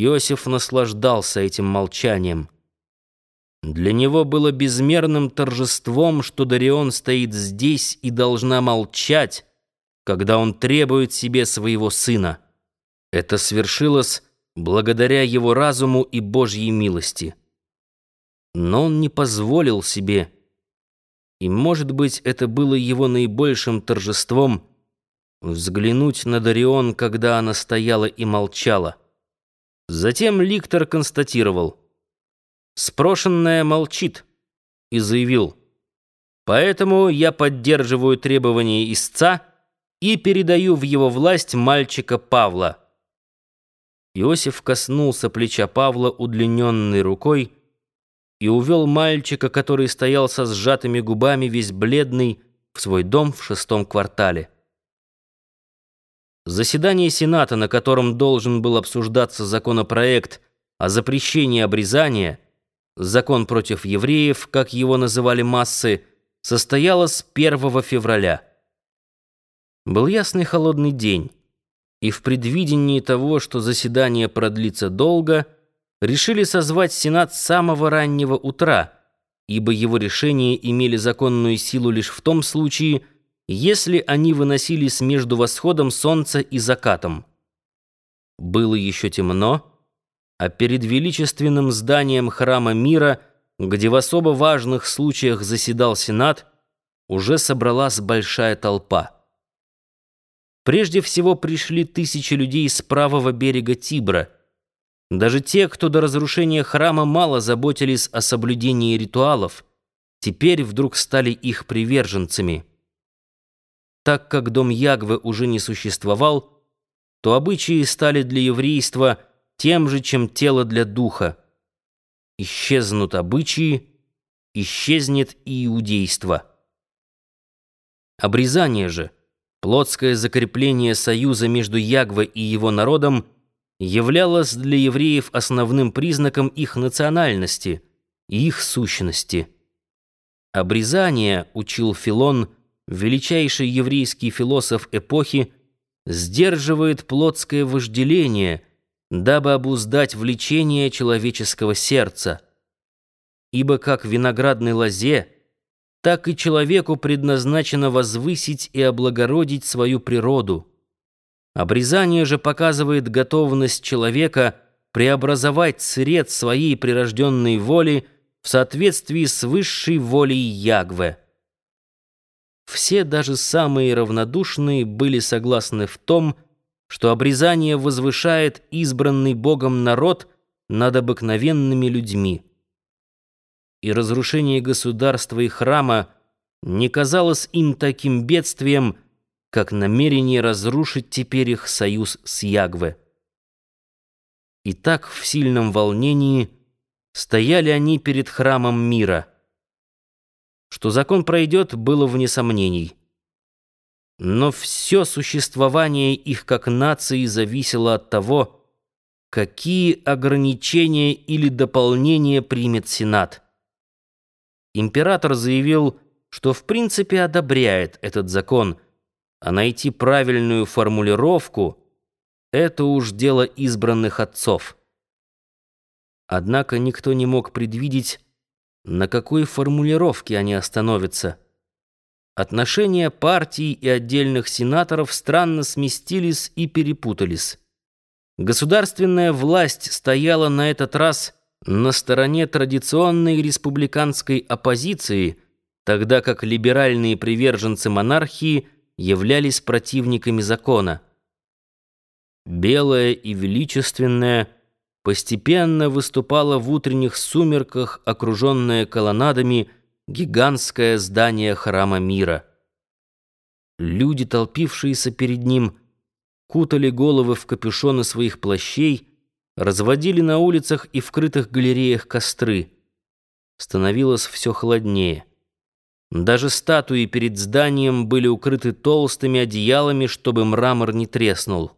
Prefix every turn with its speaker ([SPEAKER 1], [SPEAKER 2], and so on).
[SPEAKER 1] Иосиф наслаждался этим молчанием. Для него было безмерным торжеством, что Дарион стоит здесь и должна молчать, когда он требует себе своего сына. Это свершилось благодаря его разуму и Божьей милости. Но он не позволил себе, и, может быть, это было его наибольшим торжеством, взглянуть на Дарион, когда она стояла и молчала. Затем Ликтор констатировал. Спрошенная молчит и заявил. Поэтому я поддерживаю требования истца и передаю в его власть мальчика Павла. Иосиф коснулся плеча Павла удлиненной рукой и увел мальчика, который стоял со сжатыми губами, весь бледный, в свой дом в шестом квартале. Заседание Сената, на котором должен был обсуждаться законопроект о запрещении обрезания, закон против евреев, как его называли массы, состоялось 1 февраля. Был ясный холодный день, и в предвидении того, что заседание продлится долго, решили созвать Сенат с самого раннего утра, ибо его решения имели законную силу лишь в том случае, если они выносились между восходом солнца и закатом. Было еще темно, а перед величественным зданием храма мира, где в особо важных случаях заседал Сенат, уже собралась большая толпа. Прежде всего пришли тысячи людей с правого берега Тибра. Даже те, кто до разрушения храма мало заботились о соблюдении ритуалов, теперь вдруг стали их приверженцами. Так как дом Ягвы уже не существовал, то обычаи стали для еврейства тем же, чем тело для духа. Исчезнут обычаи, исчезнет и иудейство. Обрезание же, плотское закрепление союза между Ягвой и его народом, являлось для евреев основным признаком их национальности и их сущности. Обрезание, учил Филон, величайший еврейский философ эпохи, сдерживает плотское вожделение, дабы обуздать влечение человеческого сердца. Ибо как виноградной лозе, так и человеку предназначено возвысить и облагородить свою природу. Обрезание же показывает готовность человека преобразовать сред своей прирожденной воли в соответствии с высшей волей Ягве. Все, даже самые равнодушные, были согласны в том, что обрезание возвышает избранный Богом народ над обыкновенными людьми. И разрушение государства и храма не казалось им таким бедствием, как намерение разрушить теперь их союз с Ягве. И так в сильном волнении стояли они перед храмом мира — что закон пройдет, было вне сомнений. Но все существование их как нации зависело от того, какие ограничения или дополнения примет Сенат. Император заявил, что в принципе одобряет этот закон, а найти правильную формулировку — это уж дело избранных отцов. Однако никто не мог предвидеть, на какой формулировке они остановятся. Отношения партий и отдельных сенаторов странно сместились и перепутались. Государственная власть стояла на этот раз на стороне традиционной республиканской оппозиции, тогда как либеральные приверженцы монархии являлись противниками закона. Белая и величественная – постепенно выступало в утренних сумерках, окруженное колоннадами, гигантское здание храма мира. Люди, толпившиеся перед ним, кутали головы в капюшоны своих плащей, разводили на улицах и в крытых галереях костры. Становилось все холоднее. Даже статуи перед зданием были укрыты толстыми одеялами, чтобы мрамор не треснул.